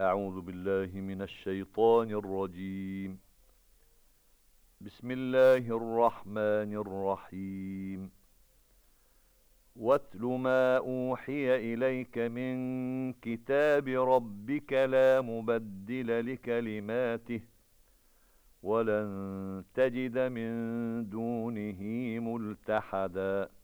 أعوذ بالله من الشيطان الرجيم. بسم الله الرحمن الرحيم. واتل ما أوحي إليك من كتاب ربك لا مبدل لكلماته ولن تجد من دونه ملتحداً.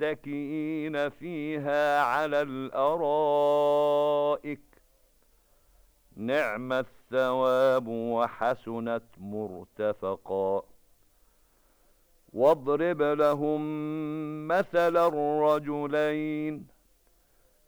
متكئين فيها على الأرائك. نعم الثواب وحسنت مرتفقا. واضرب لهم مثل الرجلين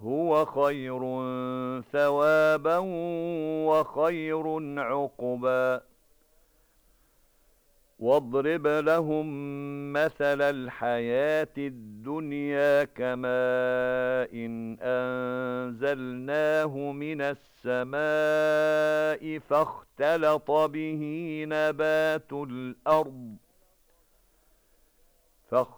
هو خير ثوابا وخير عقبا. واضرب لهم مثل الحياة الدنيا كماء إن أنزلناه من السماء فاختلط به نبات الأرض فاختلط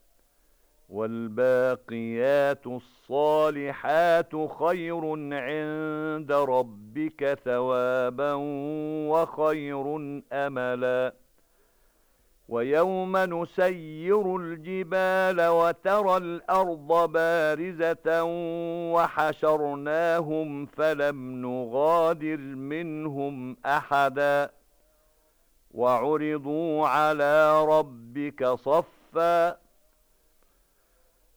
والباقيات الصالحات خير عند ربك ثوابا وخير أملا. ويوم نسير الجبال وترى الأرض بارزة وحشرناهم فلم نغادر منهم أحدا. وعرضوا على ربك صفا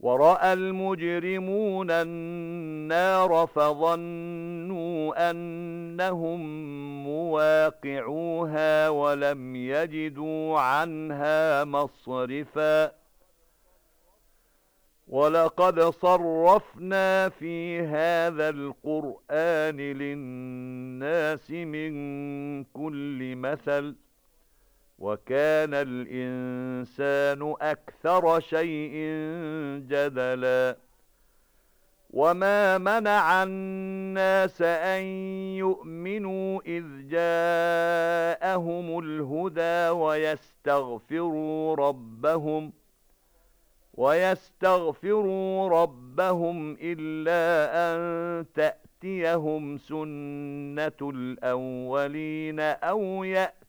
ورأى المجرمون النار فظنوا أنهم مواقعوها ولم يجدوا عنها مصرفا ولقد صرفنا في هذا القرآن للناس من كل مثل وكان الإنسان أكثر شيء جدلا. وما منع الناس أن يؤمنوا إذ جاءهم الهدى ويستغفروا ربهم ۖ ويستغفروا ربهم إلا أن تأتيهم سنة الأولين أو يأتيهم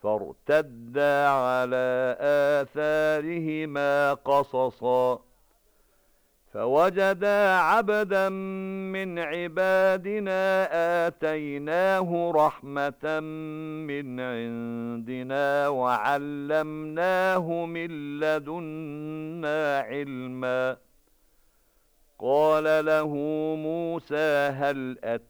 فارتدا على آثارهما قصصا. فوجدا عبدا من عبادنا آتيناه رحمة من عندنا وعلمناه من لدنا علما. قال له موسى هل أت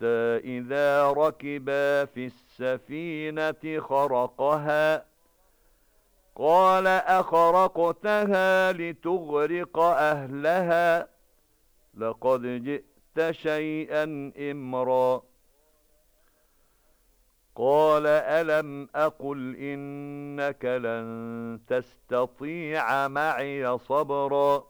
حتى إذا ركبا في السفينة خرقها قال أخرقتها لتغرق أهلها لقد جئت شيئا إمرا. قال ألم أقل إنك لن تستطيع معي صبرا؟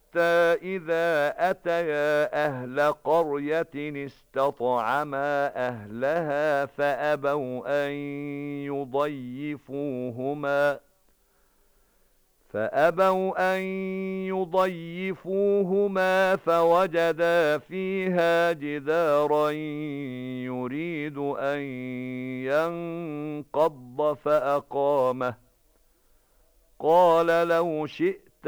إذا أتيا أهل قرية استطعما أهلها فأبوا أن يضيفوهما فأبوا أن يضيفوهما فوجدا فيها جدارا يريد أن ينقض فأقامه. قال لو شئت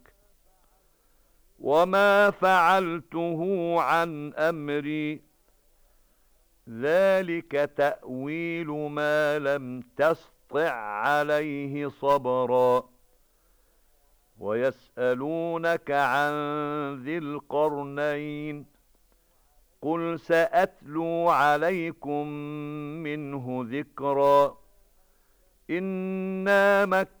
وما فعلته عن أمري ذلك تأويل ما لم تسطع عليه صبرا ويسألونك عن ذي القرنين قل سأتلو عليكم منه ذكرا إنا مكنا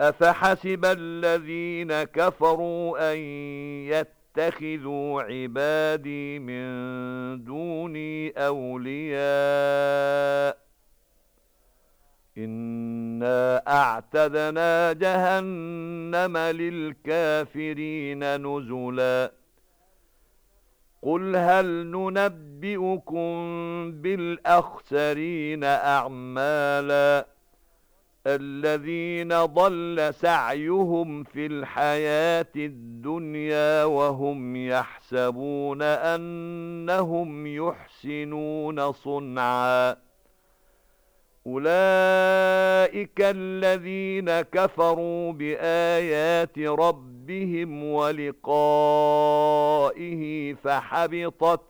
أفحسب الذين كفروا أن يتقوا اتخذوا عبادي من دوني أولياء إنا أعتدنا جهنم للكافرين نزلا قل هل ننبئكم بالأخسرين أعمالاً الذين ضل سعيهم في الحياة الدنيا وهم يحسبون أنهم يحسنون صنعا. أولئك الذين كفروا بآيات ربهم ولقائه فحبطت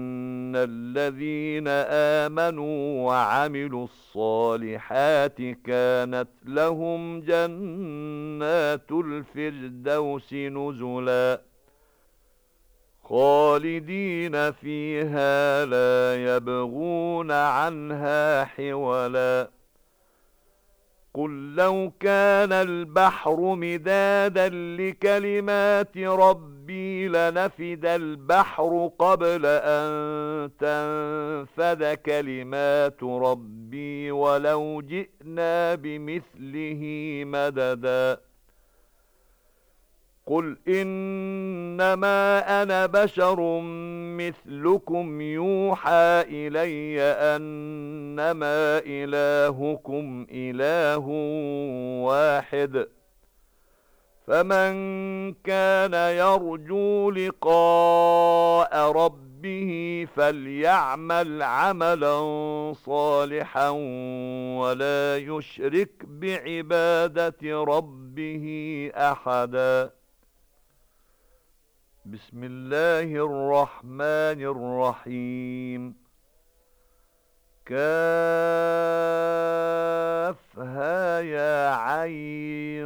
الذين آمنوا وعملوا الصالحات كانت لهم جنات الفردوس نزلا خالدين فيها لا يبغون عنها حولا قل لو كان البحر مدادا لكلمات ربي ربي لنفد البحر قبل أن تنفد كلمات ربي ولو جئنا بمثله مددا. قل إنما أنا بشر مثلكم يوحى إلي أنما إلهكم إله واحد. فمن كان يرجو لقاء ربه فليعمل عملا صالحا ولا يشرك بعبادة ربه أحداً. بسم الله الرحمن الرحيم. كافها يا عين.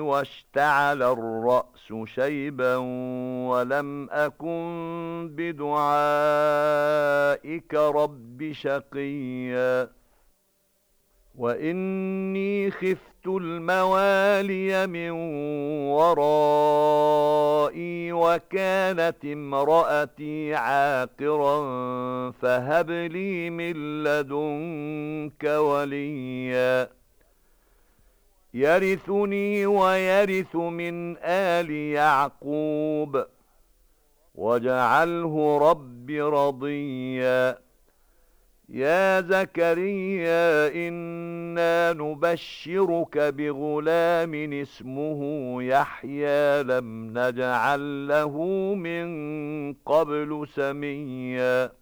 واشتعل الرأس شيبا ولم أكن بدعائك رب شقيا. وإني خفت الموالي من ورائي وكانت امرأتي عاقرا فهب لي من لدنك وليا. يرثني ويرث من آل يعقوب. واجعله رب رضيا. يا زكريا إنا نبشرك بغلام اسمه يحيى. لم نجعل له من قبل سميا.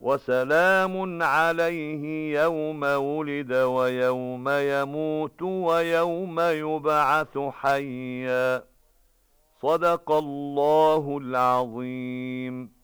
وسلام عليه يوم ولد ويوم يموت ويوم يبعث حيا. صدق الله العظيم.